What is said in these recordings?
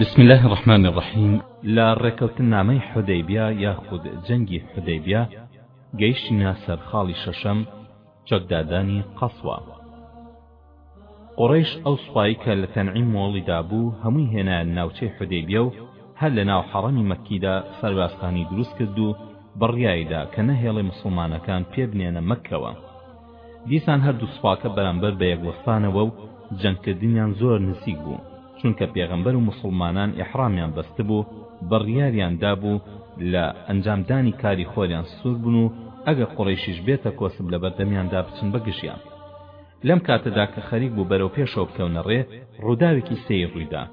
بسم الله الرحمن الرحیم لە ڕێکەوتننامەی حودەیبیا یاخود جەنگی حودەیبیا گەیشتینە سەر خاڵی شەشەم چەکدادانی قەسوە قڕیش ئەو سوپایی کە لە تەنعیم مۆڵیدا بوو هەمووی هێنایان ناوچەی حودەیبیا و هەر لە ناو حەڕەمی مەکیدا سەربازخانی دروست کرد و بڕیایدا کە نەهێڵێ مسوڵمانەکان پێ بنێنە مەککەوە دیسان هەردوو سوپاکە بەرامبەر بە یەک وەستانەوە و جەنگ کردنیان زۆر نزیک بوو چونکە پێغەمبەر و موسڵمانان ئیحڕامیان بەستبوو بڕیاریان دابوو لە ئەنجام دانی کاری خۆریان سوور بن و ئەگەر قوڕەیشیش بێتە کۆسپ لە بەردەمیاندا بچن بە گژیان لەم کاتەدا کە خەریک بوو بەرەو پێشەوە بکەونە ڕێ ڕووداوێکی سەیر ڕوویدا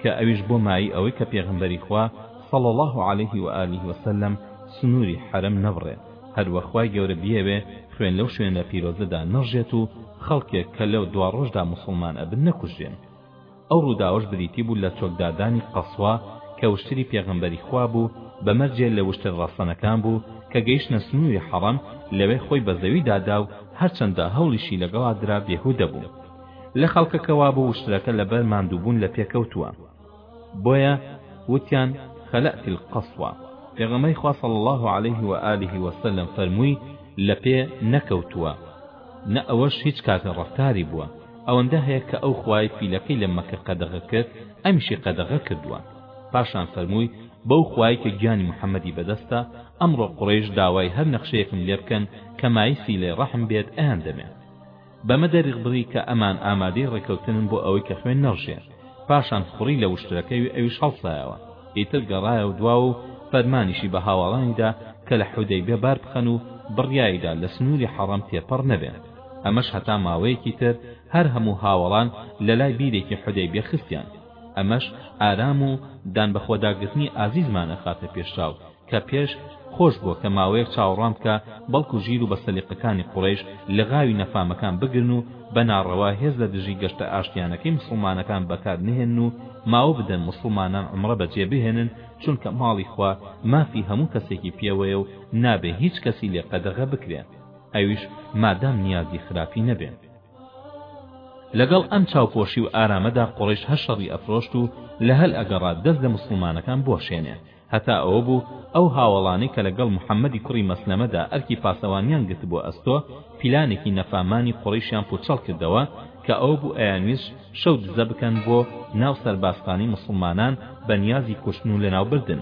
کە ئەویش بۆ مایی ئەوەی کە پێغەمبەری خوا صلی الله علیه و آله و سلم سنووری حەرەم نەبڕێ هەر وەک خوای گەورە بیەوێ خوێن لەو شوێنە پیرۆزەدا نەڕژێت و خەڵکێک کە لە دواڕۆژدا موسڵمان ئەبن نەکوژرێن ئەو ڕووداوەش بریتی بوو لە چۆکدادانی قەسوا کە وشتری پێغەمبەری خوا بوو بە مەرجێ لە وشتر ڕەسەنەکان بوو کە گەیشتە سنووری حەڕەم لەوێ خۆی بە زەوی دادا و هەرچەندە هەوڵیشی لەگەڵا درا بێهودە بوو لە خەڵکەکەوە بۆ وشترەکە لەبەر ماندووبوون لە پێکەوتووە بۆیە وتیان خلأت القصوە پێغەمبەری خوا صلی اللە علیه و آله و سلم فەرمووی لەپێ نەکەوتووە نە ئەوەش هیچ کاتێ ڕەفتاری بووە ئەوەندە هەیە کە ئەو خوای فیلەکەی لە مەکە قەدەغە کرد ئەمیشی قەدەغە کردووە پاشان فەرمووی بەو خوای کە گیانی محەممەدی بەدەستە ئەمڕۆ قڕیش داوای هەر نەخشەیەکم لێ بکەن کە مایسی لێ ڕەحم بێت ئەیان دەمێ بەمە دەریغ بڕی کە ئەمان ئامادەی ڕێکەوتنن بۆ ئەوەی کە خوێن نەڕژێ، پاشان خوڕی لە وشترەکەوی ئەویش هەڵسایەوە، ئیتر گەڕایەوە دواوە و فەرمانیشی بە هاواڵانی دا کە لە حودەیبیە بار بخەن و بڕیاری دا لە سنووری حەڕەم تێپەڕ نەبێن، ئەمەش هەتا ماوەیەکی تر هەر هەموو هاوەڵان لە لای بیرێکی حودەیبیە خستیان، ئەمەش ئارام و دان بەخۆداگرتنی ئازیزمان ئەخاتە پێشچاو، کە پێش خۆش بووە کە ماوەیەک چاوەڕوان بکا بەڵکو ژیر و بەسەلیقەکانی قوڕەیش لغاوی نەفامەکان بگرن و بە ناڕەوا هێز لە دژی گەشتە ئاشتیانەکەی موسڵمانەکان بەکار نهێنن و ماوە بدەن موسڵمانان عومڕە بە جێ بهێنن چونکە ماڵی خوا مافی هەموو کەسێکی پێوەیە و نابێ هیچ کەسی لێ قەدەغە بکرێ ئەویش مادام نیازی خراپی نەبێ. لەگەڵ ئەم چاوپۆشی و ئارامەدا قوڕەیش هەر شەڕی ئەفرۆشت و لە هەل ئەگەڕا دەست لە موسڵمانەکان بوەشێنێ هەتا ئەوە بوو ئەو هاوەڵانەی کە لەگەڵ محەممەدی کوڕی مەسلەمەدا ئەرکی پاسەوانیان گرتبووە ئەستۆ، پیلانێکی نەفامانی قوڕەیشیان پووچەڵ کردەوە کە ئەوە بوو ئەیانویست شەو دزە بکەن بۆ ناو سەربازخانەی موسڵمانان بە نیازی کوشتن و لەناوبردن.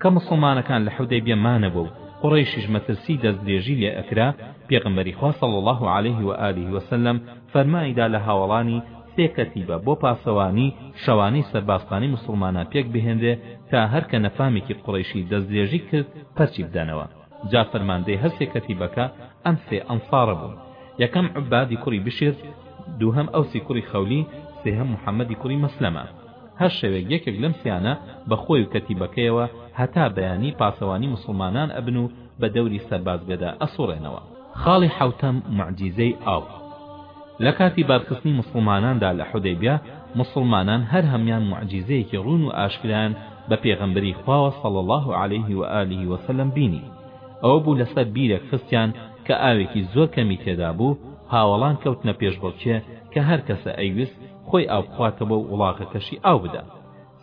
کە موسڵمانەکان لە حودەیبیە مانەوە و قوڕەیشیش مەترسیی دەستدرێژی لێ ئەکرا، پێغەمبەری خوا صلی اللە علیه و آله و سلم فەرمانی دا لە هاوەڵانی سێ کەتیبە بۆ پاسەوانی شەوانەی سەربازخانەی موسڵمانان پێک بهێنرێ تا هەر کە نەفامێکی قوڕەیشی دەستدرێژی کرد پەرچی بدەنەوە جا فەرماندەی هەر سێ کەتیبەکە ئەم سێ ئەنسارە بوون یەکەم عوبادی کوڕی بشر دووهەم ئەوسی کوڕی خەولی سێهەم محەممەدی کوڕی مەسلەمە هەر شەوێک یەکێک لەم سیانە بە خۆی و کەتیبەکەیەوە هەتا بەیانی پاسەوانی موسڵمانان ئەبن و بە دەوری سەربازگەدا ئەسوڕێنەوە خاڵی حەوتەم، موعجیزەی ئاو لە کاتی بارخستنی موسڵماناندا لە حودەیبیە، موسڵمانان هەر هەموان موعجیزەیەکی ڕوون و ئاشکرایان بە پێغەمبەری خواوە صلی اللە علیه و آله و سلم بینی، ئەوە بوو لەسەر بیرێک خستیان کە ئاوێکی زۆر کەمی تێدا بوو، هاوەڵان کەوتنە پێشبڕکێ کە هەر کەسە ئەیوست خۆی ئاو بخواتەوە و وڵاغەکەشی ئاو بدا،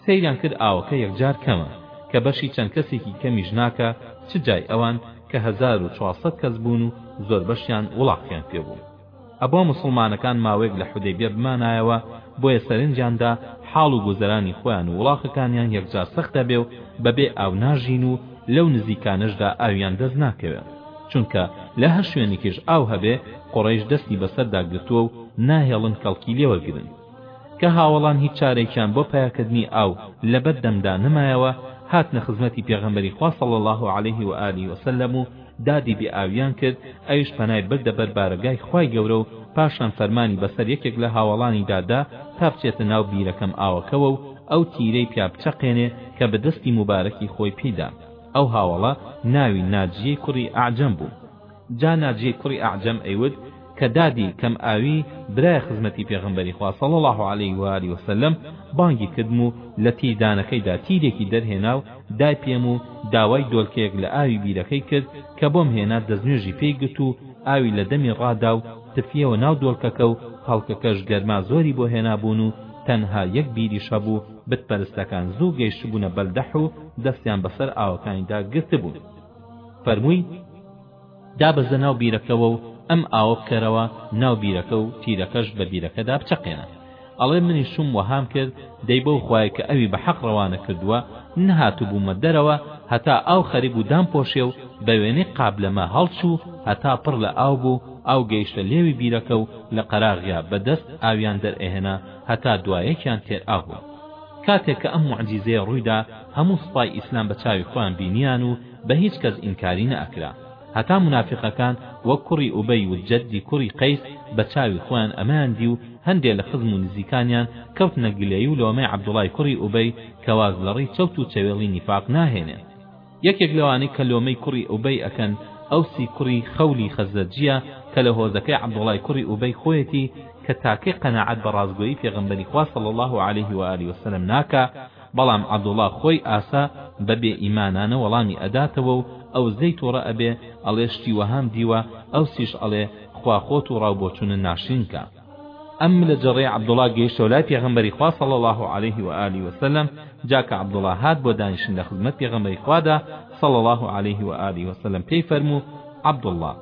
سەیریان کرد ئاوەکە یەکجار کەمە کە بەشی چەند کەسێکی کەمیش ناکا چ جای ئەوان کە هەزار و چوار سەد کەس بوون و زۆربەشیان وڵاخیان پێ بوو ئەبوا موسڵمانەکان ماوەیەک لە حودەیبیە بمانایەوە بۆیە سەرنجیان دا حاڵ و گوزەرانی خۆیان و وڵاخەکانیان یەکجار سەخت ئەبێ و بەبێ ئاو ناژین و لەو نزیکانەشدا ئاویان دەست ناکەوێ چونکە لە هەر شوێنێکیش ئاو هەبێ قوڕەیش دەستی بەسەردا گرتووە و ناهێڵن کەڵکی لێ وەرگرن کە هاوەڵان هیچ چارەیکیان بۆ پەیاکردنی ئاو لە بەر دەمدا نەمایەوە هاتنە خزمەتی پێغەمبەری خوا صلی اللە علیه و آله و سلم و دادی بێ ئاویان کرد ئەویش پەنای بردە بەر بارەگای خوای گەورە و پاشان فەرمانی بەسەر یەکێک لە هاوەڵانیدا دا تا بچێتە ناو بیرەکەم ئاوەکەوە و ئەو تیرەی پیا بچەقێنێ کە بە دەستی موبارەکی خۆی پێی دا ئەو هاوەڵە ناوی ناجیەی کوڕی ئەعجەم بوو جا ناجیەی کوڕی ئەعجەم ئەیوت کە دادی کەم ئاوی برایە خزمەتی پێغەمبەری خوا صلی اللە علیه و آله وسلم بانگی کردم و لە تیردانەکەیدا تیرێکی دەرهێنا و دای پێم و داوای دۆلکەیەک لە ئاوی بیرەکەی کرد کە بۆم هێنا دەستنوێژی پێی گرت و ئاوی لە دەمی ڕادا و تفیەوە ناو دۆلکەکە و خەڵکەکەش گەرما زۆری بۆ هێنابوون و تەنها یەک بیریش هەبوو بت پەرستەکان زوو گەیشتبوونە بەلدەح و دەستیان بەسەر ئاوەکانیدا گرتبوون فەرمووی، دابەزە ناو بیرەکەوە و ئەم ئاوە بکەرەوە ناو بیرەکە و تیرەکەش بە بیرەکەدا بچەقێنە. ئەڵێ، منیش چووم وەهام کرد، دەی بەو خوایەی کە ئەوی بە حەق ڕەوانە کردووە، نەهاتبوومە دەرەوە هەتا ئاو خەریک بوو دامپۆشێ و بە وێنەی قابلەمە هەڵچوو هەتا پڕ لە ئاو بوو، ئاو گەیشتە لێوی بیرەکە و لە قەراغیا بە دەست ئاویان دەرئەهێنا هەتا دوایەکیان تێر ئاو بوون. کاتێک کە ئەم موعجیزەیە ڕوویدا هەموو سوپای ئیسلام بە چاوی خۆیان بینیان و بە هیچ کەس ئینکاری نەئەکرا هەتا مونافیقەکان وەک کوڕی ئوبەی و جەدی کوڕی قەیس بە چاوی خۆیان ئەمەیان دی و هەندێ لە خزم و نزیکانیان کەوتنە گلەیی و لۆمەی عەبدوڵای کوڕی ئوبەی کە واز لە ڕێی چەوت و چەوێڵی نیفاق ناهێنێ یەکێک لەوانەی کە لۆمەی کوڕی ئوبەی ئەکەن ئەوسی کوڕی خەولی خەزرەجیە کە لە هۆزەکەی عەبدوڵای کوڕی ئوبەی خۆیەتی کە تاکەی قەناعەت بە ڕاستگۆیی پێغەمبەری خوا صلی اللە علیه و آله وسلم ناکا بەڵام عەبدوڵا خۆی ئاسا بە بێ ئیمانانە وەڵامی ئەداتەوە و ئەوزەی توڕە ئەبێ ئەڵێ شتی وەهام دیوە ئەوسیش ئەڵێ خوا خۆت و ڕاو بۆچونە ناشرین کا. ئەم لە جەڕەی عەبدوڵا گەیشتەوە لای پێغەمبەری خوا صلی اللە علیه و آله و سلم جا کە عەبدوڵا هات بۆ دانیشتن لە خزمەت پێغەمبەری خوادا صلی اللە علیه و آله و سلم پێی فەرموو عەبدوڵا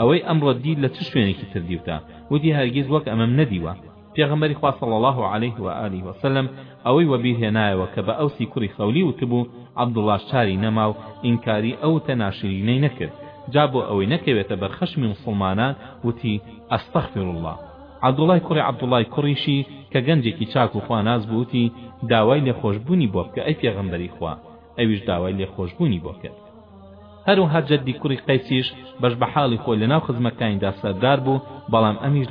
ئەوەی ئەمڕۆ دیت لە چ شوێنێکی تر دیوتە وتی هەرگیز وەک ئەمەم نەدیوە پێغەمبەری خوا صلی اللە علیه و آله و سلم ئەوەی وەبیر هێنایەوە کە بە ئەوسی کوڕی خەولی وتبوو عەبدوڵاش چاری نەما و ئینکاری ئەو وتە ناشرینەی نەکرد جا بۆ ئەوەی نەکەوێتە بەر خەشمی موسڵمانان وتی استغفراللە، عەبدوڵای کوڕی عەبدوڵای کوڕیشی کە گەنجێکی چاک و خواناس بوو وتی، داوای لێخۆشبوونی بۆ بکە ئەی پێغەمبەری خوا، ئەویش داوای لێخۆشبوونی بۆ کرد. هەروەها جەدی کوڕی قەیسیش بەش بە حاڵی خۆی لە ناو خزمەکانیدا سەردار بوو، بەڵام ئەمیش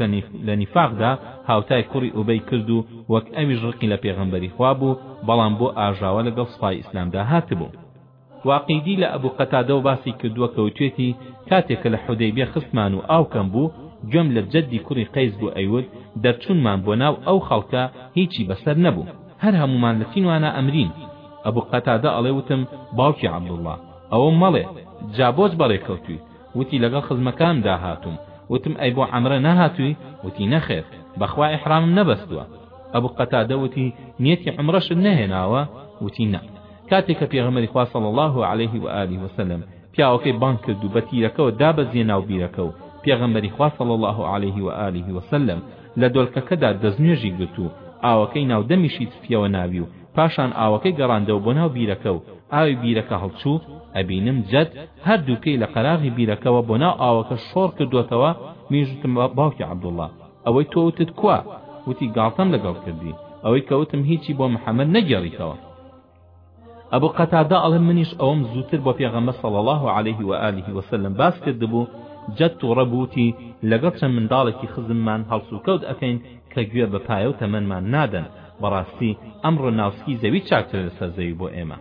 لە نیفاقدا هاوتای کوڕی ئوبەی کرد و وەک ئەویش ڕقی لە پێغەمبەری خوا بوو، بەڵام بۆ ئاژاوە لەگەڵ سوپای ئیسلامدا هاتبوو. واقیدی لە ئەبو قەتادەوە باسی کردووە کە وتوێتی، کاتێ کە لە حودەیبیە خستمان و ئاو کەم بوو، گوێم لە جەدی کوڕی قەیس بوو ئەیوت، دەرچوونمان بۆ ناو ئەو خەڵکە هیچی بەسەر نەبوو، هەر هەموومان لە چینوانا ئەمرین، ئەبو قەتادە ئەڵێ وتم، باوکی عەبدوڵڵا، ئەوەم مەڵێ، جا بۆچ بەڕێ کەوتوویت؟ وتی، لەگەڵ خزمەکانمدا هاتووم، وتم، ئەی بۆ عەمرە نەهاتووی؟ وتی، نەخێر، بەخوا ئیحرامم نەبەستووە، ئەبو قەتادە وتی، نیەتی عەمرەشت نەهێناوە؟ وتی، نا. کاتێک کە پێغەمبەری خوا صلی اللە علیه و آله و سلم پیاوەکەی بانگ کرد و بە تیرەکەوە دابەزیە ناو بیرەکە و پێغەمبەری خوا صلی اللە علیه و آله و سلم لە دۆلکەکەدا دەستنوێژی گرت و ئاوەکەی ناو دەمیشی تفیەوە ناوی و پاشان ئاوەکەی گەڕاندەوە بۆ ناو بیرەکە و ئاوی بیرەکە هەڵچوو ئەبینم جەت هەردوو پێی لە قەراغی بیرەکەوە بۆ ناو ئاوەکە شۆڕ کردوەتەوە منیش وتم باوکی عەبدوڵڵا ئەوەی تۆ وتت کوا وتی گاڵتەم لەگەڵ کردی ئەوەی کە وتم هیچی بۆ محەممەد نەگێڕیتەوە ئەبو قەتادە ئەڵێ منیش ئەوم زووتر بۆ پێغەمبەر صلی الله علیه و آله وسلم باس کردبوو جەت توڕە بووتی لەگەڵ چەند منداڵێکی خزممان هەڵسوکەوت ئەکەین کە گوێ بە پایە و تەمەنمان نادەن بەڕاستی ئەم ڕناوسکی زەوی چاکترە لەسەر زەوی بۆ ئێمە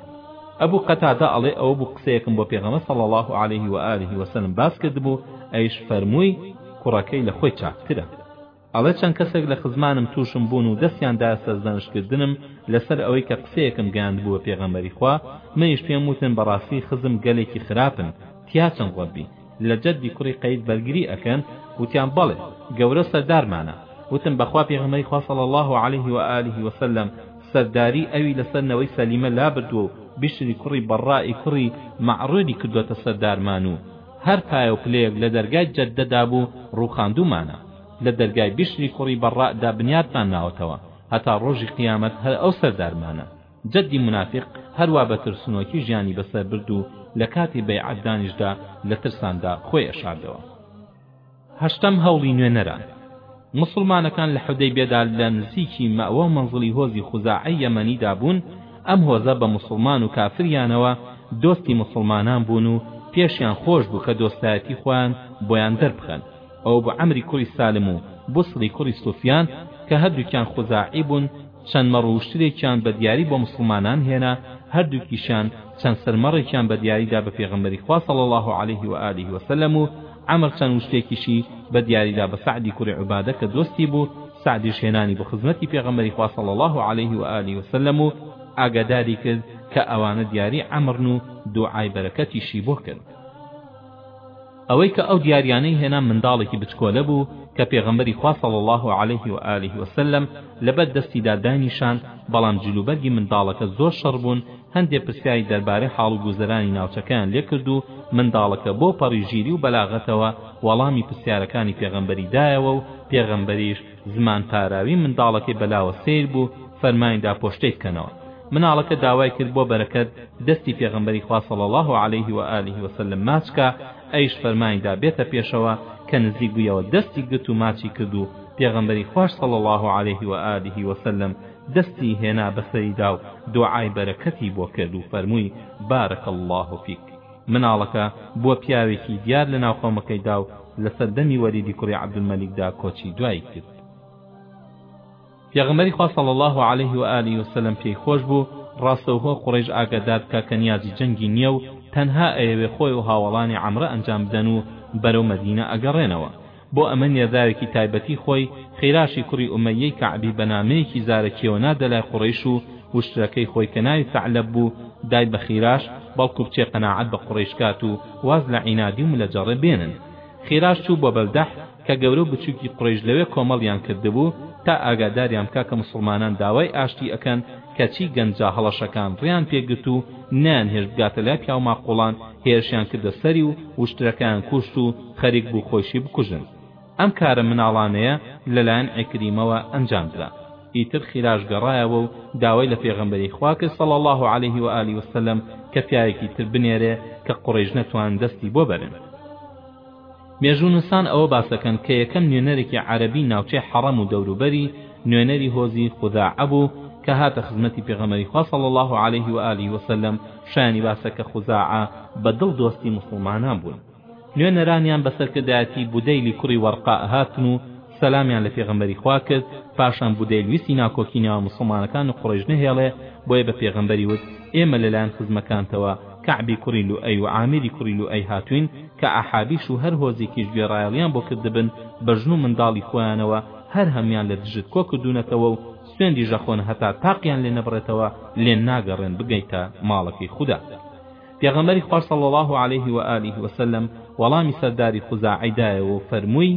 ئەبوو قەتادە ئەڵێ ئەوە بوو قسەیەکم بۆ پێغەمە سەڵ الله عليه و عليه وسلم باس کردبوو ئەیش فەرمووی کوڕەکەی لە خۆی چاکترە ئەڵێ چەند کەسێک لە خزمانم تووشم بوون و دەستیان دایە سەرزەنشت کردنم لەسەر ئەوەی کە قسەیەکم گەیاندبوو بە پێغەمبەری خوا منیش پێم وتن بەڕاستی خزم گەلێکی خراپن تیاچن ڕەبی لە جەدی کوڕی قەیس بەرگری ئەکەن وتیان بەڵێ گەورە سەردارمانە وتم بەخوا پێغەمبەری خوا صلی الله علیه و آله وسلم سەرداری ئەوی لەسەر نەوەی سەلیمە لابردووە و بشری کوڕی بەڕاء کوڕی مەعڕوری کردووەتە سەردارمان و هەر پایە و پلەیەک لە دەرگای جەددەدا بوو ڕووخاندوومانە لە دەرگای بیشری کوڕی بەڕڕەدا بنیاتمان ناوەتەوە هەتا ڕۆژی قیامەت هەر ئەو سەردارمانە جەدی مونافیق هەروا بە ترسنۆکی ژیانی بەسەر برد و لە کاتی بەیعەتدانیشدا لە ترساندا خۆی ئەشاردەوە هەشتەم هەوڵی نوێنەران مسلمانەکان لە حودەیبێدا لە نزیکی مەوە و مەنزڵی هۆزی خوزاعی یەمەنیدا بوون ئەم هۆزە بە مسلمان و کافریانەوە دۆستی مسلمانان بوون و پێشیان خۆش بوو کە دۆستایەتی خۆیان بۆیان دەربخەن ئەو بۆ عەمری کوڕی سالم و بوسری کوڕی سوفیان کە هەردووکیان خوزاعی بوون چەند مەڕ و وشترێکیان بە دیاری بۆ موسڵمانان هێنا، هەردووکیشیان چەند سەرمەڕێکیان بە دیاری دا بە پێغەمبەری خوا صلی اللە علیه و آله و سلم و عەمر چەند وشتێکیشی بە دیاری دا بە سەعدی کوڕی عوبادە کە دۆستی بوو، سەعدیش هێنانی بۆ خزمەتی پێغەمبەری خوا صلی اللە علیه و آله و سلم و ئاگاداری کرد کە ئەوانە دیاری عەمرن و دوعای بەرەکەتیشی بۆ کرد. ئەوەی کە ئەو دیاریانەی هێنا منداڵێکی بچکۆلە بوو کە پێغەمبەری خوا صلی اللە علیه و آله و سلم لەبەر دەستیدا داینیشاند بەڵام جل و بەرگی منداڵەکە زۆر شڕ بوون هەندێ پرسیاری دەربارەی حاڵ و گوزەرانی ناوچەکەیان لێ کرد و منداڵەکە بۆ پەڕی ژیری و بەلاغەتەوە وەڵامی پرسیارەکانی پێغەمبەری دایەوە و پێغەمبەریش زمان پاراوی منداڵەکەی بەلاوە سەیر بوو فەرمانی دا پۆشتەی بکەنەوە مناڵەکە داوای کرد بۆ بەرەکەت دەستی پێغەمبەری خوا صلی اللە علیه و آله و سلم ماچ کا ئەویش فەرمانی دا بێتە پێشەوە کە نزیک بوویەوە دەستی گرت و ماچی کرد و پێغەمبەری خواش صلی اللە علیه و آله و سلم دەستی هێنا بەسەریدا و دوعای بەرەکەتی بۆ کرد و فەرمووی بارک اللە فیک مناڵەکە بووە پیاوێکی دیار لە ناو قەومەکەیدا و لە سەردەمی وەلیدی کوڕی عەبدولمەلیکدا کۆچی دوایی کرد. پێغەمبەری خوا صلی اللە علیه و آله و سلم پێی خۆش بوو ڕاستەوخۆ قوڕەیش ئاگادار بکا کە نیازی جەنگی نیە و تەنها ئەیەوێ خۆی و هاوەڵانی عەمرە ئەنجام بدەن و بەرەو مەدینە ئەگەڕێنەوە، بۆ ئەمە نێردراوێکی تایبەتی خۆی، خیراشی کوڕی ئومەییەی کەعبی بە نامەیەکی زارەکییەوە ناردە لای قوڕەیش و وشترەکەی خۆی کە ناوی سەعلەب بوو دای بە خیراش، بەڵکو بچێ قەناعەت بە قوڕەیش کات و واز لە عینادی و ملەجەڕێ بێنن. خیراش چوو بۆ بەلدەح کە گەورە و بچووکی قوڕەیش لەوێ کۆمەڵیان کردبوو تا ئاگاداریان بکا کە موسڵمانان داوای ئاشتی ئەکەن کەچی گەنجە هەڵەشەکان ڕێیان پێ گرت و نەیانهێشت بگاتە لای پیاوماقووڵان هێرشیان کردە سەری و وشترەکەیان کوشت و خەریک بوو خۆیشی بکوژن ئەم کارە مناڵانەیە لەلایەن عیکریمەوە ئەنجام درا ئیتر خیراش گەڕایەوە و داوای لە پێغەمبەری خوا کرد صلی اللە علیه و آله و سلم کە پیاوێکی تر بنێرێ کە قوڕەیش نەتوان دەستی بۆ بەرن مێژوونووسان ئەوە باسەکەن کە یەکەم نوێنەرێکی عەرەبی ناوچەی حەڕەم و دەوروبەری نوێنەری هۆزی خوزاعە بوو کە هاتە خزمەتی پێغەمەری خوا صلی الله علیه و آله وسلم شایانی باسە کە خوزاعە بە دڵ دۆستی موسڵمانان بوون نوێنەرانیان بە سەرکردایەتی بودەیلی کوڕی وەڕقا هاتن و سەلامیان لە پێغەمبەری خوا کرد پاشان بودەیل ویستی ناکۆکی نێوان موسڵمانەکان و قوڕەیش نەهێڵێ بۆیە بە پێغەمبەری وت ئێمە لەلایەن خزمەکانتەوە کەعبی کوڕی لوئەی و عامیری کوڕی لوئەی هاتووین کە ئەحابیش و هەر هۆزێکیش گوێڕایەڵیان بۆ کردبن بە ژن و منداڵی خۆیانەوە هەر هەموویان لە دژت کۆ کردوونەتەوە و سوێندی ژەخۆن هەتا تاقیان لێ نەبڕێتەوە لێ ناگەڕێن بگەیتە ماڵەکەی خودا پێغەمبەری خوا صلی اللە علیه و آله و سلم وەڵامی سەرداری خوزاعی دایەوە و فەرمووی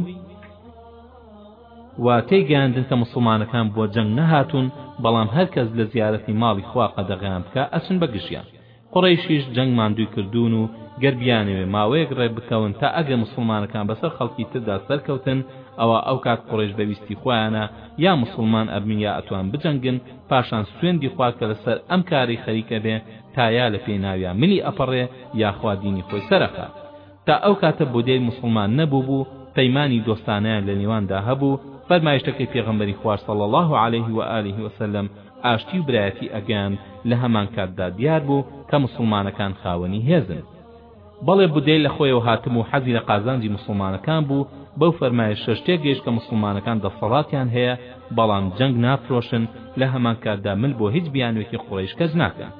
و تێیگەیاندن کە موسڵمانەکان بۆ جەنگ نەهاتوون بەڵام هەر کەس لە زیارەتی ماڵی خوا قەدەغەیان بکا ئەچن بە گژیان قڕەیشیش جەنگ ماندووی کردوون و گەر بیانەوێ ماوەیەک ڕێ بکەون تا ئەگەر مسلمانەکان بەسەر خەڵکی تردا سەرکەوتن ئەوە ئەو کات قڕێش بەویستی خۆیانە یا مسلمان ئەبن یا ئەتوان بجەنگن پاشان سوێندی خوا کە لەسەر ئەم کارەی خەریکە بێ تا یا لە پێناویا ملی ئەپەڕێ یاخوا دینی خۆی سەرەخا. تا ئەو کاتە بودەی موسڵمان نەبووبوو، پەیمانی دۆستانەیان لە نێواندا هەبوو، فەرمایشتەکەی پێغەمبەری خوا صلی اللە علیه و آله و سلم ئاشتی و برایەتی ئەگەیاند، لە هەمانکاتدا دیار بوو کە موسڵمانەکان خاوەنی هێزن. بەڵێ بودەی لە خۆیەوە هاتم و حەزی لە قازانجی موسڵمانەکان بوو، بەو فەرمایشەش تێگەیشت کە موسڵمانەکان دەسەڵاتیان هەیە، بەڵام جەنگ نافرۆشن، لە هەمانکاتدا مل بۆ هیچ بیانوێکی قوڕەیش کەچ ناکەن.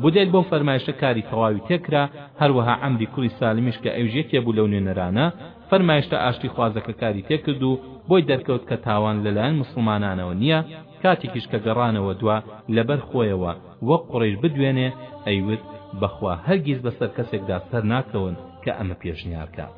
بودەیل بەو فەرمایشە کاری تەواوی تێکرا، هەروەها عەمری کوڕی سالمیش کە ئەویش یەکێ بوو لەو نوێنەرانە، فەرمایشتە ئاشتیخوازەکە کاری تێکرد و بۆی دەرکەوت کە تاوان لەلایەن موسڵمانانەوە نییە، کاتێکیش کە گەڕانەوە دوا لەبەر خۆیەوە، وەک قوڕیش بدوێنێ ئەیوت بەخوا هەرگیز بەسەر کەسێکدا سەر ناکەون کە ئەمە پێشنیار کات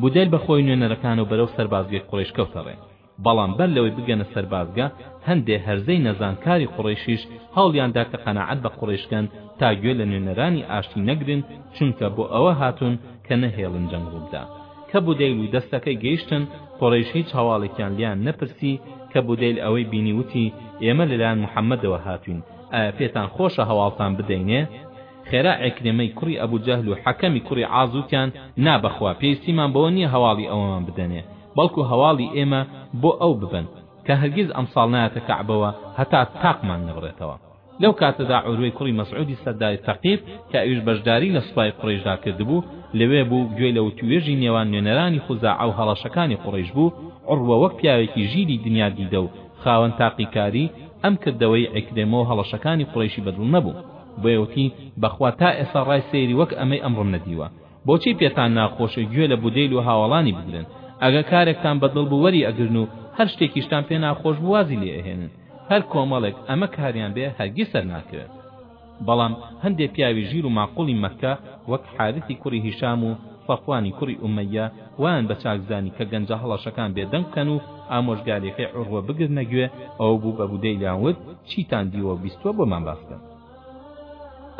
بودەل بە خۆی نوێنەرەکانەو بەرەو سەربازگەی قوڕیش کەوتە ڕێ بەڵام بەر لەوەی بگەنە سەربازگە هەندێ هەرزەی نەزان کاری قوڕیشیش هەوڵیان دا کە قەناعەت بە قوڕیش کەن تا گوێ لە نوێنەرانی ئاشتی نەگرن چونکە بۆ ئەوە هاتون کە نەهێڵن جەنگ ڕووبدا کە بودەیل و دەستەکەی گەیشتن قوڕیش هیچ هەواڵێکیان لێیان نەپرسی کە بودەیل ئەوەی بینی وتی ئێمە لەلایەن محەمەدەوە هاتوین ئایا پێتان خۆشە هەواڵتان بدەینێ خێرا عیکرمەی کوڕی ئەبو جەهل و حەکەمی کوڕی عاز وتیان نا بەخوا پێویستیمان بەوە نیە هەواڵی ئەوەمان بدەنێ بەڵکو هەواڵی ئێمە بۆ ئەو ببەن کە هەرگیز ئەمساڵ نایەتە کەعبەوە هەتا تاقمان نەبڕێتەوە لەو کاتەدا عوروەی کوڕی مەسعودی سەرداری سەقیف کە ئەویش بەشداری لە سوپای قوڕەیشدا کردبوو لەوێ بوو گوێی لە وتووێژی نێوان نوێنەرانی خوزاعە و هەڕەشەکانی قوڕەیش بوو عوروە وەک پیاوێکی ژیری دنیا دیدە و خاوەن تاقیکاری، ئەم کردەوەی عیکرمە و هەڵەشەکانی قورەیشی بە دڵ نەبوو، بۆیە وتی، بەخوا تا ئێستا ڕای سەیری وەک ئەمەی ئەمڕۆم نەدیوە، بۆچی پێتان ناخۆشە گوێ لە بودەیل و هاوەڵانی بگرن، ئەگەر کارێکتان بە دڵ بوو وەری ئەگرن و هەر شتێکیشتان پێ ناخۆش بوو وازی لێ ئەهێنن، هەر کۆمەڵێک ئەمە کاریان بێ هەرگیز سەرناکەوێت. بەڵام هەندێ پیاوی ژیر و ماقوڵی مەککە وەک حارثی کوڕی هیشام و صەفوانی کوڕی ئومەیە وایان بە چاک زانی کە گەنجە هەڵەشەکان بێ دەنگ بکەن و ئامۆژگاریەکەی عوروە بگرنە گوێ ئەوە بوو بە بودەیلیان وت چیتان دیوە و بیستوە بۆمان باس کەن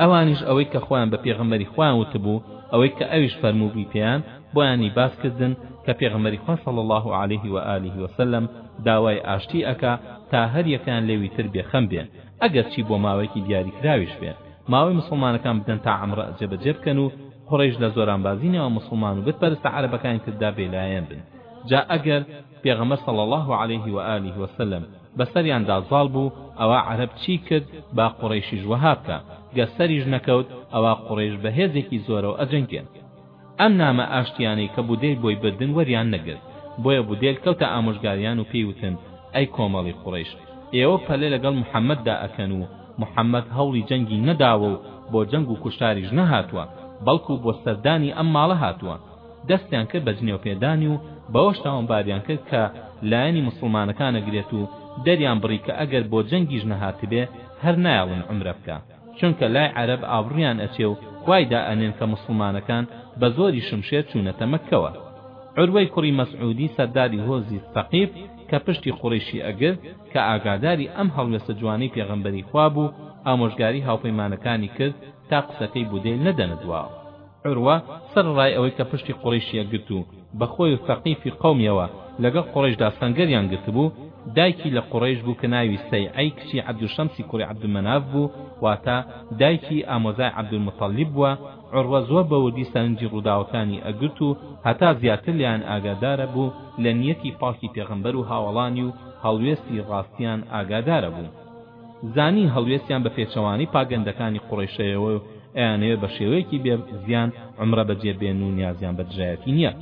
ئەوانیش ئەوەی کە خۆیان بە پێغەمبەری خوایان وتبوو ئەوەی کە ئەویش فەرمووبوی پێیان بۆیانی باس کردن کە پێغەمبەری خوا صلی اللە علیه و آله و سلم داوای ئاشتی ئەکا تا هەر یەکەیان لەوی تر بێ خەم بێ ئەگەرچی بۆ ماوەیەکی دیاریکراویش بێ ماوەی موسڵمانەکان بدەن تا عەمرە جێبەجێ بکەن و قوڕەیش لە زۆرانبازی نێوان موسڵمان و بت پەرستە عەرەبەکانی تردا بێ لایەن بن جا ئەگەر پێغەمبەر صلی اللە علیه و آله و سلم بەسەریاندا زاڵ بوو ئەوا عەرەب چی کرد با قوڕەیشیش وەها بکا گەر سەریش نەکەوت ئەوا قوڕەیش بە هێزێکی زۆرەوە ئەجەنگێن ئەم نامە ئاشتیانەی کە بودێل بۆی بردن وەریان نەگرت، بۆیە بودێل کەوتە ئامۆژگاریان و پێی وتن، ئەی کۆمەڵی قوڕەیش، ئێوە پەلە لەگەڵ محەمەددا ئەکەن و محەمەد هەوڵی جەنگی نەداوە و بۆ جەنگ و کوشتاریش نەهاتووە، بەڵکو بۆ سەردانی ئەم ماڵە هاتووە. دەستیان کرد بە جنێوپێدانی و بەوەش تاوانباریان کرد کە لایەنی موسڵمانەکان ئەگرێت و دەریان بڕی کە ئەگەر بۆ جەنگیش نەهاتبێ هەر نایەڵن عومرە بکا. چونکە لای عەرەب ئابڕویان ئەچێ و وای دا ئەنێن کە موسڵمانەکان بە زۆری شمشێر چوونەتە مەککەوە عوروەی کوڕی مەسعودی سەرداری هۆزی ثەقیف کە پشتی قوڕەیشی ئەگرت کە ئاگاداری ئەم هەڵوێستە جوانەی پێغەمبەری خوا بوو ئامۆژگاری هاوپەیمانەکانی کرد تا قسەکەی بودەیل نەدەنە دواوە. عوروە سەرەڕای ئەوەی کە پشتی قوڕەیشی ئەگرت و بە خۆی و سەقیفی قەومیەوە لەگەڵ قوڕەیشدا سەنگەریان گرتبوو، دایکی لە قوڕەیش بوو کە ناوی سەیعەی کچی عەبدوشەمسی کوڕی عەبدومەناف بوو، واتە، دایکی ئامۆزای عەبدولموتەڵیب بووە، عوروە زۆر بە وردی سەرنجی ڕووداوەکانی ئەگرت و هەتا زیاتر لێیان ئاگادارەبوو لە نیەتی پاکی پێغەمبەر و هاوەڵانی و هەڵوێستی ڕاستیان ئاگادارەبوو. زانی هەڵوێستیان بە پێچەوانەی پاگەندەکانی قوڕەیشەیەوەو ئەیانەوێ بە شێوەیەکی بێ زیان عومرە بە جێ بێن و نیازیان بە دژایەتی نیە.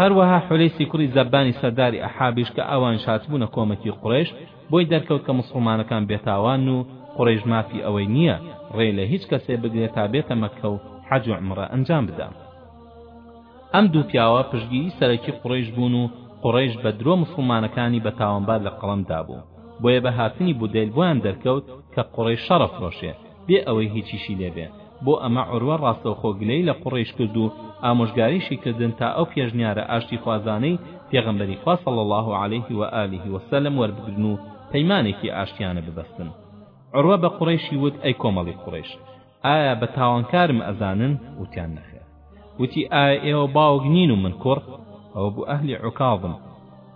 هەروەها حولەیسی کوڕی زەبانی سەرداری ئەحابیش کە ئەوانیش هاتبوونە کۆمەکی قوڕەیش بۆی دەرکەوت کە موسڵمانەکان بێ تاوانن و قوڕەیش مافی ئەوەی نیە ڕێ لە هیچ کەسێ بگرێ تا بێتە مەککەو حەج و عومڕە ئەنجام بدا. ئەم دوو پیاوە پشتگیری سەرەکی قوڕەیش بوون و قوڕەیش بە درۆ موسڵمانەکانی بە تاوانبار لە قەڵەم دابوو بۆیە بە هاتنی بودەیل بۆیان دەرکەوت کە قوڕەیش شەڕەفرۆشێ بێ ئەوەی هیچیشی لێ بێ بۆ ئەمە عوروە ڕاستەوخۆ گلەیی لە قوڕەیش کرد و ئامۆژگاریشی کردن تا ئەو پێشنیارە ئاشتیخوازانەی پێغەمبەری خوا صلی اللە علیه و آله و سلم وەربگرن و پەیمانێکی ئاشتیانە ببەستن عوروە بە قوڕەیشی وت ئەی کۆمەڵی قوڕەیش ئایا بە تاوانکارم ئەزانن؟ وتیان نەخێر وتی ئایا ئێوە باوک نین و من کوڕ ئەوە بوو ئەهلی عکاظم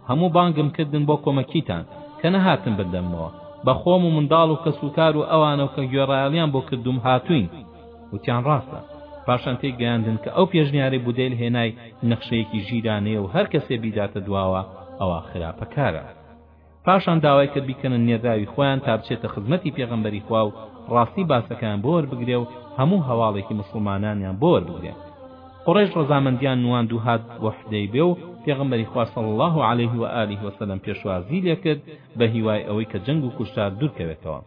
هەموو بانگم کردن بۆ کۆمەکیتان کە نەهاتن بردەمەوە بە خۆم و منداڵ و کەس و کار و ئەوانە و کە گوێڕایەڵیان بۆ کردووم هاتوین وتیان ڕاستە پاشان تێک گەیاندن کە ئەو پێشنیاری بودەیل هێنای نەخشەیەکی ژیرانەیە و هەر کەسێ بیداتە دواوە ئەوە خراپەکارە پاشان داوای کرد بیکەنە نێردراوی خۆیان تا بچێتە خزمەتی پێغەمبەری خوا و ڕاستی باسەکەیان بۆ وەربگرێ و هەموو هەواڵێکی موسڵمانانیان بۆ وەربگرێ قوڕەیش ڕەزامەندیان نواند و هات بۆ حودەیبێ و پێغەمبەری خوا صلی اللە علیه و آله وسلم پێشوازی لێکرد بە هیوای ئەوەی کە جەنگ و کوشتار دوور کەوێتەوە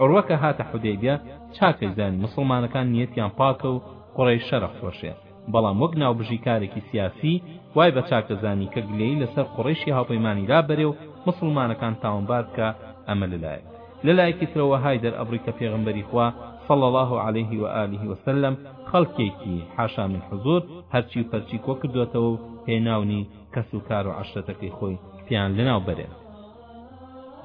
عوروە کە هاتە حودەیبیە چاکەی زانی موسڵمانەکان نیەتیان پاکە و قوڕەیش شەرە خۆشێ بەڵام وەک ناوبژیکارێکی سیاسی وای بە چاکە زانی کە گلەیی لەسەر قوڕەیشی هاوپەیمانی لا بەرێ و موسڵمانەکان تاونبار بکا ئەمە لە لایەک لە لایەکی ترەوە های دەرئەبڕی کە پێغەمبەری خوا صلی الله علیه و آله و سلم خەڵکێکی حاشا من حضور هەرچی و پەرچی کۆ کردوەتەوە و هێناونی کەس و کار و عەشرەتەکەی خۆی پێیان لەناو بەرێت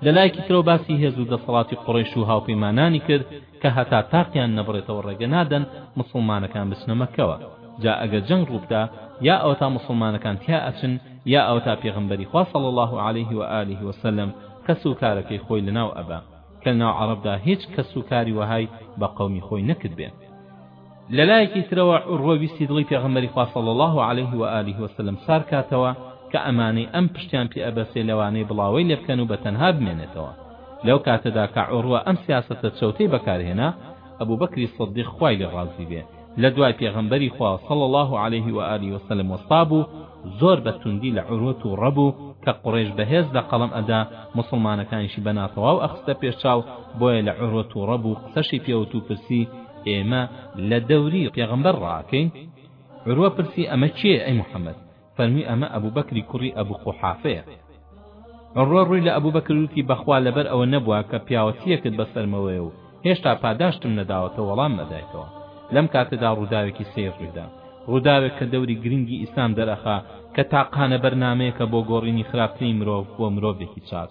لەلایەکی ترەوە باسی هێز و دەسەڵاتی قوڕەیش و هاوپەیمانانی کرد کە هەتا تاقیان نەبڕێتەوە ڕێگە نادەن موسڵمانەکان بچنە مەککەوە جا ئەگەر جەنگ ڕووبدا یا ئەوەتا موسڵمانەکان تیا ئەچن یا ئەوەتا پێغەمبەری خوا صلی الله علیه و آله وسلم کەس و کارەکەی خۆی لەناو ئەبا کە لەناو عەڕەبدا هیچ کەس و کاری وەهای بە قەومی خۆی نەکردبێ لەلایەکی ترەوە عوروە ویستی دڵی پێغەمبەری خوا صلی اللە علیه و آله و سلم سار کاتەوە کە ئەمانەی ئەم پشتیان پێ ئەبەسێ لەوانەیە بڵاوەی لێ بکەن و بەتەنها بمێنێتەوە لەو کاتەدا کە عوروە ئەم سیاسەتە چەوتەی بەکارهێنا ئەبو بەکری صدیق خوای لێ ڕازی بێ لە دوای پێغەمبەری خوا صلی اللە علیه و آله و سلم وەستا بوو زۆر بە توندی لە عوروە توڕە بوو کە قوڕێش بەهێز لە قەڵەم ئەدا موسڵمانەکانیشی بە ناتەواو ئەخستە پێش چاو بۆیە لە عوروە توڕە بوو قسەشی پێوت و پرسی ئێمە لە دەوری پێغەمبەر ڕاکەین؟ عوروە پرسی، ئەمە کێیە ئەی محەمەد؟ فەرمووی، ئەمە ئەبوبەکری کوڕی ئەبو قوحافەیە. عوروە ڕووی لە ئەبوبەکرد وتی، بەخوا لەبەر ئەوە نەبووە کە پیاوەتییەکت بەسەرمەوەیە و هێشتا پاداشتم نەداوەتە وەڵام نەدایتەوە. لەم کاتەدا ڕووداوێکی سەیر ڕوویدا. ڕووداوێک کە دەوری گرنگی ئیسلام دەرئەخا کە تاقانە بەرنامەیەکە بۆ گۆڕینی خراپترین مرۆڤ بۆ مرۆڤێکی چاک.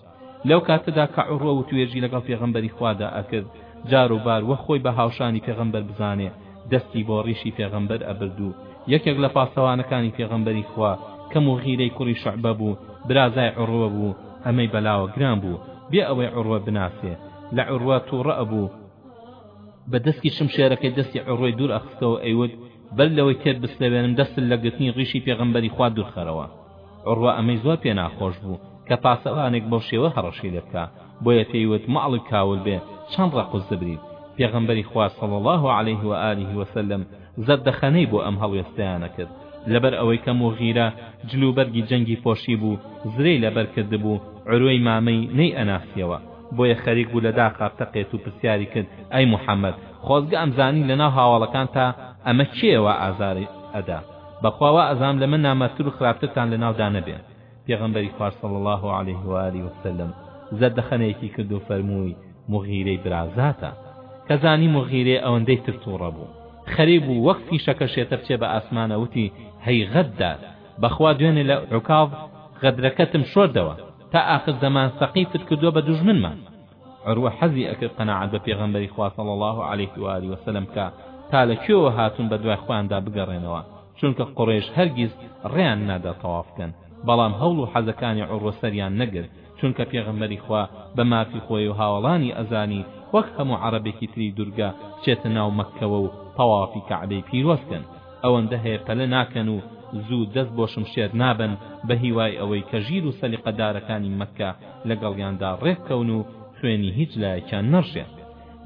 لەو کاتەدا کە عوروە وتوێژی لەگەڵ پێغەمبەری خوادا ئەکرد جار و بار وەک خۆی بە هاوشانی پێغەمبەر بزانێ دەستی بۆ ڕیشی پێغەمبەر ئەبرد و یەکێک لە پاسەوانەکانی پێغەمبەری خوا کە موغیرەی کوڕی شوعبە بوو برازای عوروە بوو ئەمەی بەلاوە گران بوو بێ ئەوەی عوروە بناسێ لە عوروە توڕە ئەبوو بە دەسکی شمشێرەکەی دەستی عوڕۆی دوور ئەخستەوە ئەیوت بەر لەوەی تێت بسرەوێنم دەستت لە گرتنی ڕیشی پێغەمبەری خوا دوورخەرەوە عوروە ئەمەی زۆر پێ ناخۆش بوو کە پاسەوانێک بەو شێوە هەڕەشەی لێ بکا بۆیە پێی وت ماڵی کاول بێ چەند ڕەق و زبریت پێغەمبەری خوا صلی اللە علیه و آله و سلم زەردەخەنەی بۆ ئەم هەڵوێستەیانە کرد لەبەر ئەوەی کە موغیرە جلوبەرگی جەنگی پۆشی بوو زرێی لەبەر کردبوو عروەی مامەی نەی ئەناسیەوە بۆیە خەریک بوو لە داخا بتەقێت و پرسیاری کرد ئەی محمد خۆزگە ئەمزانی لەناو هاوەڵەکانتا ئەمە کێیە وا ئازاری ئەدا بەخوا وا ئەزانم لەمە نامەردتر و خراپترتان لە ناودا نەبێ پێغەمبەری خوار صلی اللە علیه و آله وسلم زەردەخەنەیەکی کرد و فەرمووی مغیرەی برازاتە کە زانی مغیرەی ئەوەندەی تر توڕە بوو خەریک بوو وەک فیشەکە شێتە بچێ بە ئاسمانە وتی هەی غەددار بەخوا دوێنێ لە عکاظ غەدرەکەتم شۆردەوە تا ئاخر زەمان سەقیفت کردووە بە دوژمنمان عروە حەزی ئەکرد قەناعەت بە پێغەمبەری خوا صلی اللە علیه و آله و سلم بکا تا لە کوێوە هاتون بە دوای خۆیاندا بگەڕێنەوە چونکە قوڕێش هەرگیز ڕێیان نادا تەواف بکەن بەڵام هەوڵ و حەزەکانی عروە سەریان نەگرت چونکە پێغەمبەری خوا بە مافی خۆی و هاوەڵانی ئەزانی وەک هەموو عەڕەبێکی تری دورگە بچێتە ناو مەککەوە و تەوافی کەعبەی پیرۆز کەن ئەوەندە هەیە پەلە ناکەن و زوو دەست بۆ شمشێر نابەن بە هیوای ئەوەی کە ژیر و سەلیقە دارەکانی مەککە لەگەڵیاندا ڕێک کەون و خوێنی هیچ لایەکیان نەڕژێت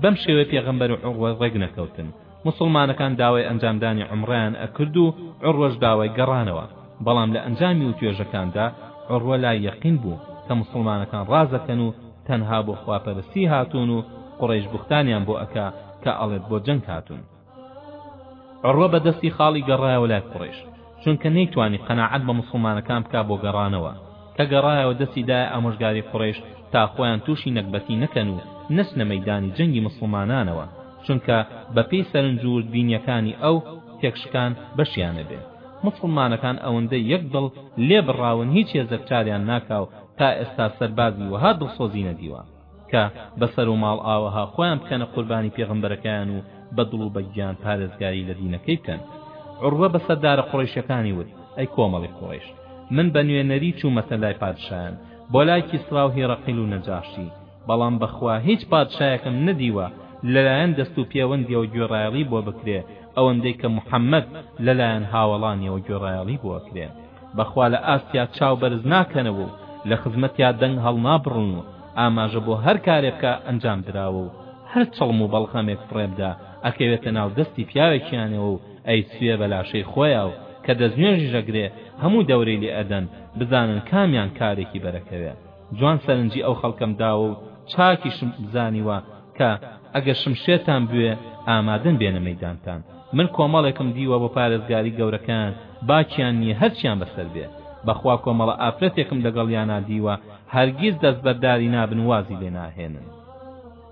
بەم شێوەی پێغەمبەر و عوڕوە ڕێک نەکەوتن موسڵمانەکان داوای ئەنجامدانی عومڕەیان ئەکرد و عوڕوەش داوای گەڕانەوە بەڵام لە ئەنجامی و توێژەکاندا عوڕوە لای یەقین بوو کە موسڵمانەکان ڕازەکەن و تەنها بۆ خواپەرستی هاتوون و قوڕەیش بوختانیان بۆ ئەکا کە ئەڵێت بۆ جەنگ هاتوون عوروە بە دەستی خاڵی گەڕایەوە لای قوڕەیش چونکە نەیتوانی قەناعەت بە موسڵمانەکان بکا بۆ گەڕانەوە کە گەڕایەوە دەستی دایە ئامۆژگاری قوڕەیش تا خۆیان توشی نەگبەتی نەکەن و نەچنە مەیدانی جەنگی موسڵمانانەوە چونکە بە پێی سەرنج و وردبینیەکانی ئەو تێکشکان بەشیانە بێ موسڵمانەکان ئەوەندە یەک دڵ لێ بڕاون هیچ هێزەک چاریان ناکا و تا ئێستا سەربازی وەها دڵسۆزی نەدیوە. کە بە سەر و ماڵ ئاوەها خۆیان بکەنە قوربانی پێغەمبەرەکەیان و بە دڵ و بە گیان پارێزگاری لە دینەکەی بکەن عوروە بە سەردارە قوڕەیشەکانی وت ئەی کۆمەڵی قوڕەیش من بە نوێنەری چوومەتە لای پادشایان بۆ لای کیسرا و هیڕەقیل و نەجاشی بەڵام بەخوا هیچ پادشایەکم نەدیوە لەلایەن دەست و پێوەندیەوە گوێڕایەڵی بۆ بکرێ ئەوەندەی کە محەممەد لەلایەن هاوەڵانیەوە گوێڕایەڵی بۆ ئەکرێ بەخوا لە ئاستیا چاو بەرز ناکەنەوە و لە خزمەتیا دەنگ هەڵنابڕن و ئاماژە بۆ هەر کارێ بکا ئەنجام دراوە و هەر چڵم و بەڵغەمێک فڕێ بدا ئەکەوێتە ناو دەستی پیاوێکیانەوە و ئەیسوێ بە لاشەی خۆیا و کە دەستنوێژیش ئەگرێ هەموو دەورەی لێ ئەدەن بزانن کامیان کارێکی بەرەکەوێ جوان سەرنجی ئەو خەڵکەم داوە و چاکیشم زانیوە کە ئەگەر شمشێرتان بوێ ئامادەن بێنە مەیدانتان من کۆمەڵێکم دیوە بۆ پارێزگاری گەورەکەیان باکیان نیە هەرچیان بەسەر بێ بەخوا کۆمەڵە ئافرەتێکم لەگەڵیانا دیوە هەرگیز دەستبەرداری نابن وازی لێ ناهێنن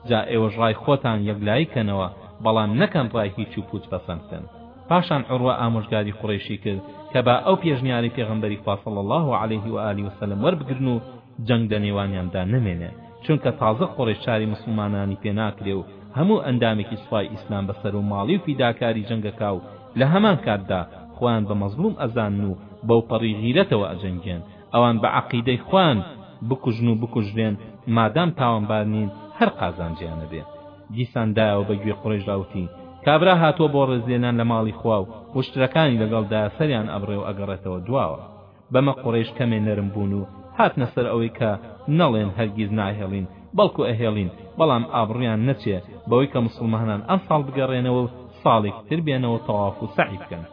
جا ئێوەش ڕای خۆتان یەکلایی کەنەوە، بەڵام نەکەن ڕای هیچ و پوچ پەسەند بکەن. پاشان عروە ئامۆژگاری قوڕەیشی کرد کە با ئەو پێشنیارەی پێغەمبەری خوا صلی اللە علیه و آله و سلم وەربگرن و جەنگ لە نێوانیاندا نەمێنێ چونکە تازە قوڕەیش چاری موسڵمانانی پێ ناکرێ و هەموو ئەندامێکی سوپای ئیسلام بە سەر و ماڵی و فیداکاری جەنگەکا و لە هەمان کاتدا خۆیان بە مەزڵوم ئەزانن و بەوپەڕی غیرەتەوە ئەجەنگێن ئەوان بە عەقیدەی خۆیان بکوژن و بکوژرێن مادام تاوانبار نین هەر قازانجیانە بێ دیسان دایەوە بە گوێی قوڕەیشدا وتی کابرا هاتووە بۆ ڕێزلێنان لە ماڵی خوا و وشترەکانی لەگەڵ دایە سەریان ئەبڕێ و ئەگەڕێتەوە دواوە بەمە قوڕەیش کەمێ نەرم بوون و هاتنە سەر ئەوەی کە نەڵێن هەرگیز ناهێڵین بەڵکو ئەهێڵین بەڵام ئابڕویان نەچێ بەوەی کە موسڵمانان ئەم ساڵ بگەڕێنەوە و ساڵێکی تر بێنەوە تەواف و سەعی بکەن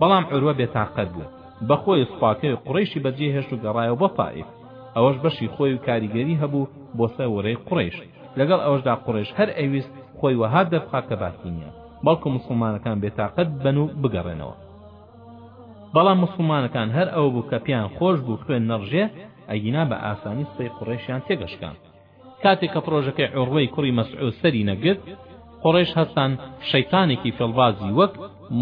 بەڵام عوروە بێتاقەت بوو بە خۆی و سوپاکەی و قوڕەیشی بەجێ هێشت و گەڕایەوە بۆ تائیف، ئەوەش بەشی خۆی و کاریگەری هەبوو بۆ سەر ورەی قوڕەیش، لەگەڵ ئەوەشدا قوڕەیش هەر ئەیویست خۆی وەها دەربخا کە باکی نییە، بەڵکو موسڵمانەکان بێتاقەت بن و بگەڕێنەوە. بەڵام موسڵمانەکان هەر ئەوە بوو کە پێیان خۆش بوو خوێن نەڕژێ، ئەگینا بە ئاسانی سپەی قوڕەیشیان تێگەشکاند. کاتێک کە پڕۆژەکەی عوروەی کوڕی مەسعود سەری نەگرت، قوڕەیش هەستان شەیتانێکی فێڵبازی وەک،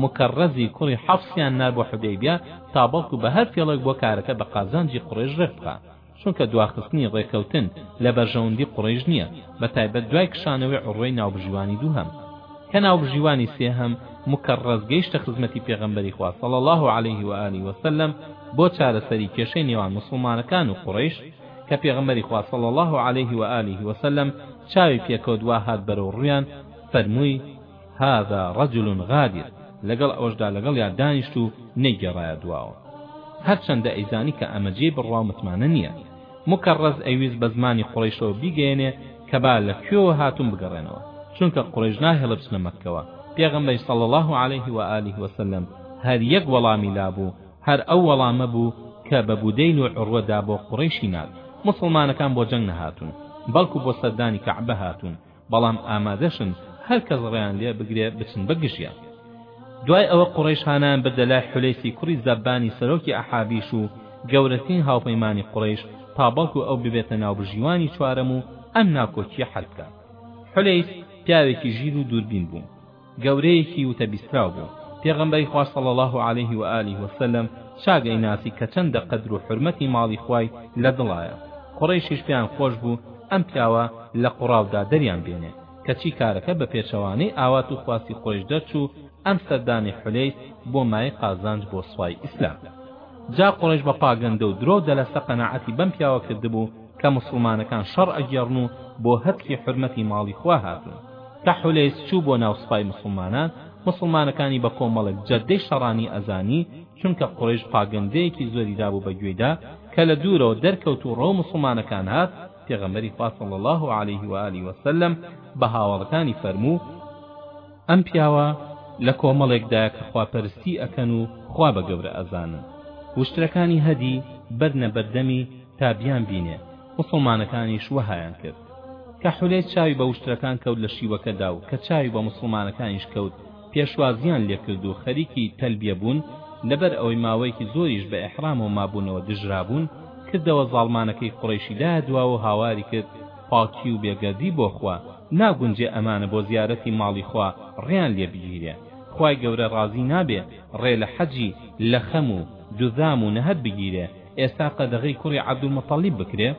مکەڕەزی کوڕی حەفسیان نا بۆ حودەیبیە تا بەڵکو بە هەر فێڵێک بووە کارەکە بە قازانجی قوڕەیش ڕێک بخا، چونکە دواخستنی ڕێکەوتن لە بەرژەوەندی قوڕەیش نیە، بەتایبەت دوای کشانەوەی عوروەی ناوبژیوانی دووهەم. کە ناوبژیوانی سێهەم، مکەڕەز، گەیشتە خزمەتی پێغەمبەری خوا صلی اللە علیه و آله و سلم بۆ چارەسەری کێشەی نێوان موسڵمانەکان و قوڕەیش، کە پێغەمبەری خوا صلی اللە علیه و آله و سلم چاوی پێکەوت وا هات بەرەو ڕوویان فەرمووی هذا رجل غادر لەگەڵ ئەوەشدا لەگەڵیا دانیشت و نەیگەڕایە دواوە هەرچەندە ئەیزانی کە ئەمە جێی بڕوا و متمانە نییە مکەڕەز ئەیویست بە زمانی قوڕەیشەوە بیگەیەنێ کە با لە کوێوە هاتوون بگەڕێنەوە چونکە قوڕەیش ناهێڵێ بچنە مەککەوە پێغەمبەری صلی اللە علیه و آله و سلم هەر یەک وەڵامی لابوو هەر ئەو وەڵامە بوو کە بە بودەیل و عوروە دا بۆ قوڕەیشی نارد. موسڵمانەکان بۆ جەنگ نەهاتوون، بەڵکو بۆ سەردانی کەعبە هاتوون، بەڵام ئامادەشن هەر کەس ڕێیان لێ بگرێ بچن بە گژیان. دوای ئەوە قوڕەیش هانایان بردە لای حولەیسی کوڕی زەبانی سەرۆکی ئەحابیش و گەورەترین هاوپەیمانی قوڕەیش تا بەڵکو ئەو ببێتە ناوبژیوانی چوارەم و ئەم ناکۆکییە حەل بکات. حولەیس پیاوێکی ژیر و دووربین بوو. گەورەیەکی وتە بیستراو بوو پێغەمبەری خوا صلی اللە علیه و آله و سلم چاک ئەیناسی کە چەندە قەدر و حورمەتی ماڵی خوای لە دڵایە قوڕەیشیش پێیان خۆش بوو ئەم پیاوە لە قوڕاودا دەریان بێنێ کەچی کارەکە بە پێچەوانەی ئاوات و خواستی قوڕەیش دەرچوو ئەم سەردانی حلیس بۆ مای قازانج بۆ سوپای ئیسلام جا قوڕەیش بە پاگەندە و درۆ و دەلەسە قەناعەتی بەم پیاوە کردبوو کە موسڵمانەکان شەڕ ئەگێڕن و بۆ هەتکی حورمەتی ماڵی خوا هاتوون کە حولەیس چوو بۆ ناو سپای موسڵمانان موسڵمانەکانی بە کۆمەڵێک جەردەی شەڕانی ئەزانی چونکە قورەیش پاگەندەیەکی زۆری دابوو بە گوێیدا کە لە دوورەوە دەرکەوت و ڕەو موسڵمانەکان هات پێغەمبەری خوا صلی اللە علیه و آله و سلم بە هاوەڵەکانی فەرموو ئەم پیاوە لە کۆمەڵێکدایە کە خواپەرستی ئەکەن و خوا بە گەورە ئەزانن وشترەکانی هەدی بەرنە بەردەمی تا بیان بینێ موسڵمانەکانیش وەهایان کرد کە حولەی چاوی بە وشترەکان کەوت لە شیوەکەدا و کە چاوی بە موسڵمانەکانیش کەوت پێشوازیان لێکرد و خەریکی تەلبیە بوون لەبەر ئەوەی ماوەیەکی زۆریش بە ئیحرامەوە مابوونەوە دژرابوون کردەوە زاڵمانەکەی قوڕەیشی لایە دواوە و هاواری کرد پاکی و بێگەردی بۆ خوا ناگونجێ ئەمانە بۆ زیارەتی ماڵی خوا ڕێیان لێ بگیرێ خوای گەورە ڕازی نابێ ڕێ لە حەجی لەخەم و دوزام و نەهەد بگیرێ ئێستا قەدەغەی کوڕی عەبدولموتەڵیب بکرێ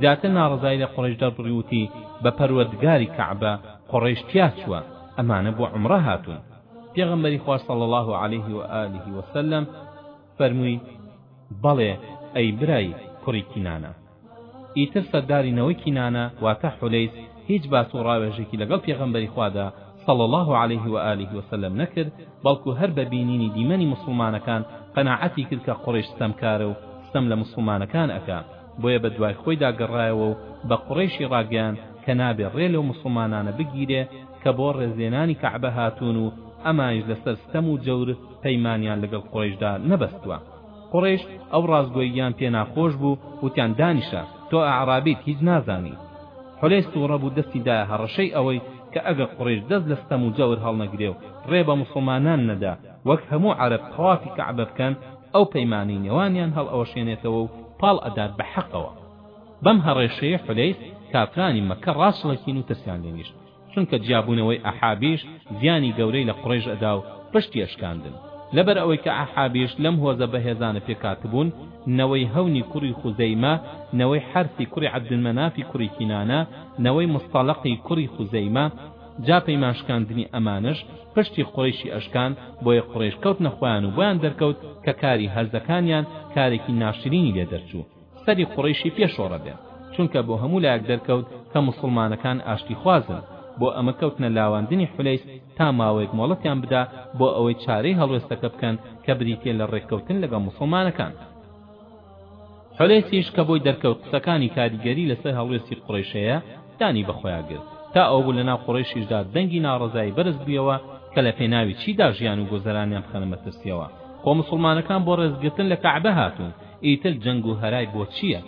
زیاتر ناڕەزایی لە قوڕەیش دەربڕی وتی بە پەروەردگاری کەعبە قوڕەیش تیا چووە ئەمانە بۆ عەمرە هاتوون پێغەمبەری خوا صلی اللە علیه و آله و سلم فەرمووی بەڵێ ئەی برای کوڕی کینانە. ئیتر سەرداری نەوەی کینانە واتە حلیس هیچ باس و ڕاوێژێکی لەگەڵ پێغەمبەری خوادا صلی اللە علیه و آله و سلم نەکرد بەڵکو هەر بە بینینی دیمەنی موسڵمانەکان قەناعەتی کرد کە قوڕەیش ستەمکارە و ستەم لە موسڵمانەکان ئەکا بۆیە بە دوای خۆیدا گەڕایەوە و بە قوڕەیشی ڕاگەیان کە نابێ ڕێ لەو موسڵمانانە بگیرێ کە بۆ ڕێزلێنانی کەعبە هاتوون و ئەمانیش لەسەر ستەم و جەور پەیمانیان لەگەڵ قوڕەیشدا نەبەستوە. قوڕەیش ئەو ڕاستگۆییان پێ ناخۆش بوو، وتیان، دانیشە، تۆ ئەعرابیت، هیچ نازانی. حلیس تووڕە بوو دەستی دایە هەڕەشەی ئەوەی کە ئەگەر قوڕەیش دەست لە ستەم و جەور هەڵنەگرێ و ڕێ بە موسڵمانان نەدا وەک هەموو عەرەب تەوافی کەعبە بکەن، ئەو پەیمانەی نێوانیان هەڵئەوەشێنێتەوە و پاڵ ئەدات بە حەقەوە. بەم هەڕەشەیە حلیس کافرانی مەککە ڕاچڵەکین و ترسیان لێ نیشت. چونکە جیابونەوەی ئەحابیش زیانی گەورەی لە قوڕەیش ئەدا و پشتی ئەشکاندن لەبەر ئەوەی کە ئەحابیش لەم هۆزە بەهێزانە پێکهاتبوون نەوەی هەونی کوڕی خوزەیمە نەوەی حەرسی کوڕی عەبدولمەنافی کوڕی کینانە نەوەی موستەڵەقی کوڕی خوزەیمە جا پەیمان شکاندنی ئەمانەش پشتی قوڕەیشی ئەشکان بۆیە قوڕەیش کەوتنە خۆیان و بۆیان دەرکەوت کە کاری هەرزەکانیان کارێکی ناشرینی لێ دەرچوو سەری قوڕەیشی پێ شۆڕە بێ چونکە بۆ هەموو لایەک دەرکەوت کە موسڵمانەکان ئاشتی خوازن بۆ ئەمە کەوتنە لاواندنی حلیس تا ماوەیەک مۆڵەتیان بدا بۆ ئەوەی چارەی هەڵوێستەکە بکەن کە بریتیە لە ڕێککەوتن لەگەڵ موسڵمانەکان حلیسیش کە بۆی دەرکەوت قسەکانی کاریگەری لەسەر هەڵوێستی قڕیش هەیە دانی بەخۆیا گرت تا ئەو بوو لەناو قڕیشیشدا دەنگی ناڕەزایی بەرز بوویەوە کە لە پێناوی چیدا ژیان و گۆزەرانیان بخەنە مەترسیەوە خۆ مسلمانەکان بۆ ڕێزگرتن لە کەعبە هاتوون ئیتر جەنگ و هەرای بۆ چییە؟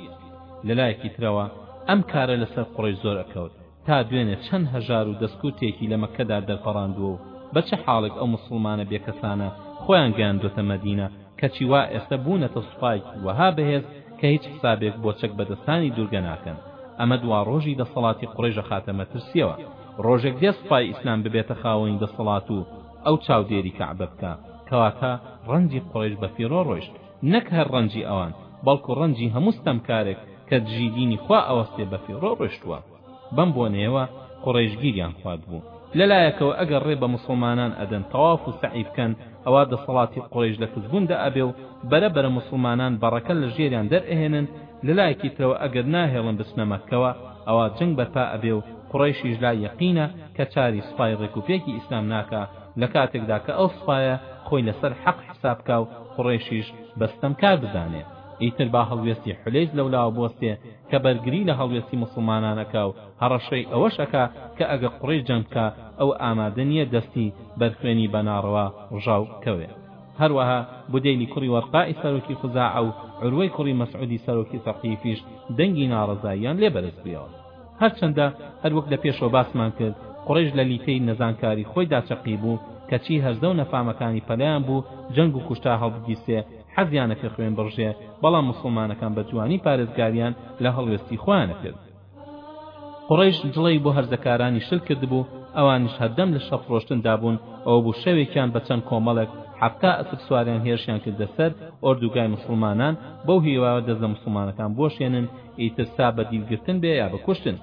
لە لایەکی ترەوە ئەم کارە لە سەر قوڕەیش زۆر ئەکەوت، تا دوێنێ چەند هەژار و دەستکوتێکی لە مەککەدا دەرپەڕاندووە و بە چ حاڵێک ئەو موسڵمانە بێکەسانە خۆیان گەیاندووەتە مەدینە، کەچی وا ئێستە بوونەتە سوپایەکی وەها بەهێز کە هیچ حسابێک بۆ چەک بەدەستانی دوورگە ناکەن، ئەمە دواڕۆژی دەسەڵاتی قوڕەیش ئەخاتە مەترسییەوە، ڕۆژێک دێ سوپای ئیسلام ببێتە خاوەنی دەسەڵات و ئەو چاودێری کەعبە بکا، کەواتە ڕەنجی قوڕەیش بە فیڕۆ ڕۆیشت. نەک هەر ڕەنجی ئەوان بەڵکو ڕەنجی هەموو ستەمکارێک کە دژی دینی خوا ئەوەستێ بە فیڕۆ ڕۆشتووە بەم بۆنەیەوە قوڕەیش گیریان خواردبوو لەلایەکەوە ئەگەر ڕێ بە موسڵمانان ئەدەن تەواف و سەعی بکەن ئەوا دەسەڵاتی قوڕەیش لە کزبووندا ئەبێ و بەرە بەرە موسڵمانان بەڕەکە لە ژێریان دەرئەهێنن لەلایەکی ترەوە ئەگەر ناهێڵن بچنە مەککەوە ئەوا جەنگ بەرپا ئەبێ و قوڕەیشیش لای یەقینە کە چاری سوپای ڕێکوپێکی ئیسلام ناکا لە کاتێکدا کە ئەو سوپایە خۆی لەسەر حەق حیساب کا و قوڕەیشیش بە ستەمکار بدانێ، ئیتر با هەڵوێستی حلیز لەولاوە بوەستێ کە بەرگری لە هەڵوێستی موسڵمانان ئەکا و هەڕەشەی ئەوەش ئەکا کە ئەگەر قوڕەیش جەنگ بکا ئەو ئامادە نیە دەستی بەر خوێنی بە ناڕەوا ڕژاو کەوێ. هەروەها بودەیلی کوڕی وەرقاء سەرۆکی خوزاعە و عوروەی کوڕی مەسعودی سەرۆکی ثەقیفیش دەنگی ناڕەزاییان لێ بەرز بویەوە. هەرچەندە هەر وەک لە پێشەوە باسمان کرد قوڕەیش لە لیتەی نەزانکاری خۆیدا چەقیبوو، کەچی هەرزە و نەفامەکانی پەلەیان بوو جەنگ و کوشتار هەڵبگیرسێ، حەزیانە پێ خوێن بڕژێ، بەڵام موسڵمانەکان بە جوانی پارێزگاریان لە هەڵوێستی خۆیان ئەکرد. قوڕەیش جڵەی بۆ هەرزەکارانی شل کردبوو، ئەوانیش هەردەم لە شەڕفرۆشتن دابوون، ئەوە بوو شەوێکیان بە چەند کۆمەڵێک حەفتا ئەسپ سواریان هێرشیان کردە سەر ئۆردوگای موسڵمانان، بەو هیوایەوە دەست لە موسڵمانەکان بوەشێنن، ئیتر سا بە دیل گرتن بێ یا بە کوشتن.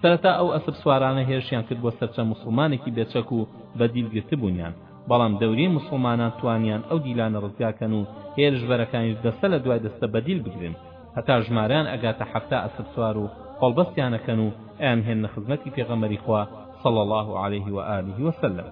سەرەتا ئەو ئەسپ سوارانە هێرشیان کرد بۆ سەر چەند موسڵمانێکی بێ چەک و بە دیل گرتبوونیان، بەڵام دەوریەی موسڵمانان توانیان ئەو دیلانە ڕزگا کەن و هێرشبەرەکانیش دەستە لە دوای دەستە بە دیل بگرن هەتا ژمارەیان ئەگاتە حەفتا ئەسپ سوار و قۆڵبەستیان ئەکەن و ئەیانهێننە خزمەتی پێغەمبەری خوا صلی اللە علیه و آله و سلم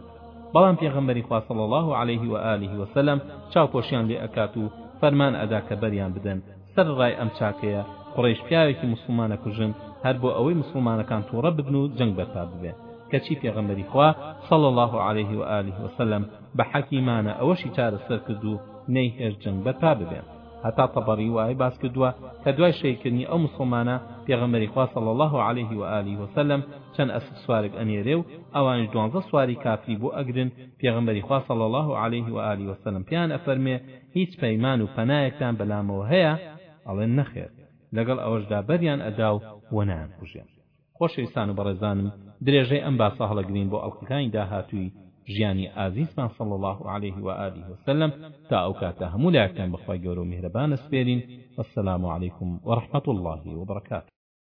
بەڵام پێغەمبەری خوا صلی اللە علیه و آله و سلم چاوپۆشیان لێ ئەکات و فەرمان ئەدا کە بەریان بدەن سەرەڕای ئەم چاکەیە، قوڕەیش پیاوێکی موسڵمان ئەکوژن هەر بۆ ئەوەی موسڵمانەکان توڕە ببن و جەنگ بەرپا ببێ، کەچی پێغەمبەری خوا، صلی اللە علیه و آله و سلم، بە حەکیمانە ئەوەشی چارەسەر کرد و نەیهێشت جەنگ بەرپا ببێ. هەتا تەبەڕی وای باس کردووە کە دوای شەهید کردنی ئەو موسڵمانە، پێغەمبەری خوا، صلی اللە علیه و آله و سلم، چەند ئەسپ سوارێک ئەنێرێ و ئەوانیش دوانزە سواری کافری بۆ ئەگرن، پێغەمبەری خوا، صلی اللە علیه و آله و سلم، پێیان ئەفەرموێ، هیچ پەیمان و پەنایەکتان بەلامەوە هەیە ئەڵێن نەخێر لەگەڵ ئەوەشدا بەریان ئەداو و نایان کوژێن خۆشەویستان و بەڕێزانم درێژەی ئەم باسە هەڵەگرین بۆ ئەڵقەکانی داهاتووی ژیانی ئازیزمان صلی اللە علیه و آله و سلم تا ئەو کاتە هەموو لایەکتان بەخوای گەورەو میهرەبان ئەسپێرین والسلام علیکم ورحمە اللە وبرکاته.